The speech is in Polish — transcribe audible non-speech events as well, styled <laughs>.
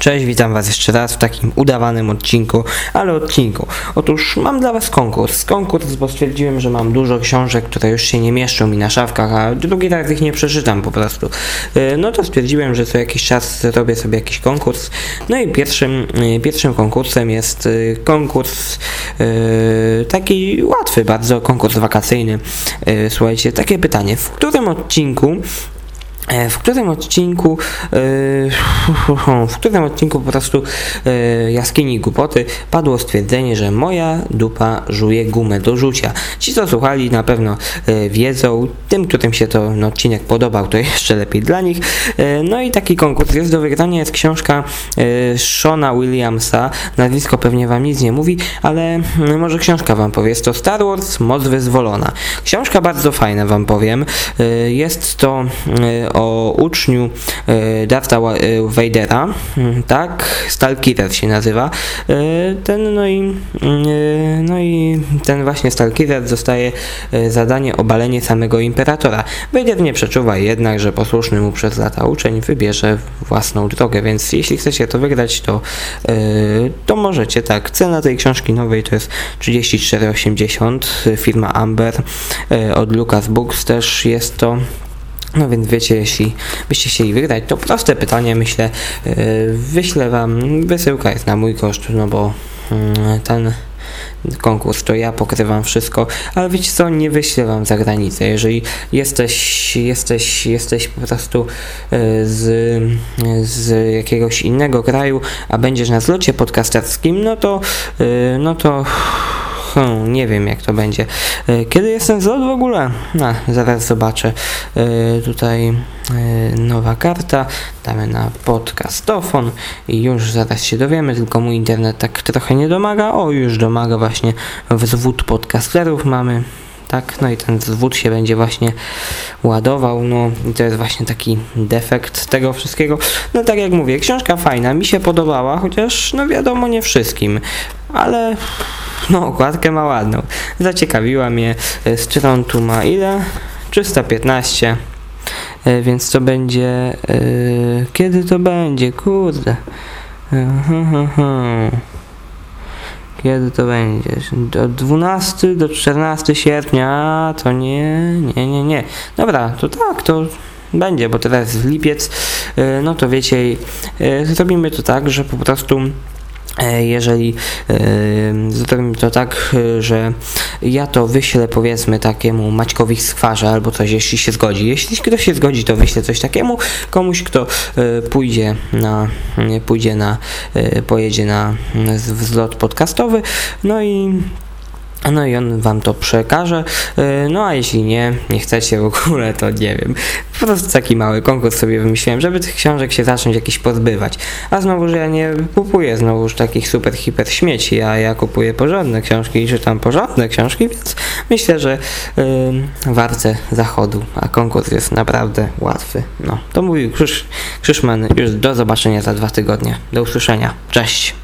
Cześć, witam Was jeszcze raz w takim udawanym odcinku, ale odcinku. Otóż mam dla Was konkurs. Konkurs, bo stwierdziłem, że mam dużo książek, które już się nie mieszczą mi na szafkach, a drugi raz ich nie przeczytam po prostu. Yy, No to stwierdziłem, że co jakiś czas zrobię sobie jakiś konkurs. No i pierwszym, yy, pierwszym konkursem jest yy, konkurs taki łatwy, bardzo konkurs wakacyjny. Słuchajcie, takie pytanie. W którym odcinku W którym odcinku, e, w którym odcinku po prostu e, jaskini głupoty padło stwierdzenie, że moja dupa żuje gumę do rzucia. Ci, co słuchali, na pewno e, wiedzą. Tym, którym się to no, odcinek podobał, to <laughs> jeszcze lepiej dla nich. E, No i taki konkurs jest do wygrania, jest książka e, Shona Williamsa. Nazwisko pewnie wam nic nie mówi, ale mm, może książka wam powie. Jest to Star Wars Moc Wyzwolona. Książka bardzo fajna, wam powiem. E, Jest to e, o uczniu e, Dartha Wa- e, Vadera, mm, tak, Stalkiller się nazywa. E, Ten, no i, e, no i ten właśnie Stalkiller dostaje e, zadanie obalenie samego Imperatora. Vader nie przeczuwa jednak, że posłuszny mu przez lata uczeń wybierze własną drogę, więc jeśli chcecie to wygrać, to, to możecie, tak. Cena tej książki nowej to jest 34,80, firma Amber, od Lucas Books też jest to. No więc wiecie, jeśli byście chcieli wygrać, to proste pytanie, myślę, yy, wyślę wam, wysyłka jest na mój koszt, no bo mm, ten konkurs to ja pokrywam wszystko, ale wiecie co, nie wyślę wam za granicę, jeżeli jesteś, jesteś, jesteś po prostu yy, z, z jakiegoś innego kraju, a będziesz na zlocie podcasterskim, no to, yy, no to Hmm, nie wiem jak to będzie. E, Kiedy jest ten zlot w ogóle? A, zaraz zobaczę. E, Tutaj e, nowa karta. Damy na podcastofon i już zaraz się dowiemy, tylko mój internet tak trochę nie domaga. O, już domaga właśnie wzwód podcasterów mamy. Tak, no i ten zwód się będzie właśnie ładował, no i to jest właśnie taki defekt tego wszystkiego. No tak jak mówię, książka fajna, mi się podobała, chociaż no wiadomo nie wszystkim, ale no okładkę ma ładną. Zaciekawiła mnie, e, stron tu ma ile? 315. E, Więc to będzie. e, Kiedy to będzie? Kurde. Mhm. Kiedy to będzie? Od 12 do 14 sierpnia? To nie, nie, nie, nie. Dobra, to tak, to będzie, bo teraz lipiec. E, No to wiecie, e, zrobimy to tak, że po prostu. E, Jeżeli e, zrobimy to tak, e, że ja to wyślę powiedzmy takiemu Maćkowi z skwarza albo coś, jeśli się zgodzi. Jeśli ktoś się zgodzi, to wyślę coś takiemu komuś, kto pójdzie na, pójdzie na, pojedzie na wzlot podcastowy, no i no i on wam to przekaże. E, No a jeśli nie, nie chcecie w ogóle, to nie wiem. Po prostu taki mały konkurs sobie wymyśliłem, żeby tych książek się zacząć jakiś pozbywać. A znowu, że ja nie kupuję znowuż takich super hiper śmieci, a ja kupuję porządne książki i czytam porządne książki, więc myślę, że yy, warte zachodu, a konkurs jest naprawdę łatwy. No, to mówił Krzyż, Krzyszman, już do zobaczenia za dwa tygodnie. Do usłyszenia. Cześć!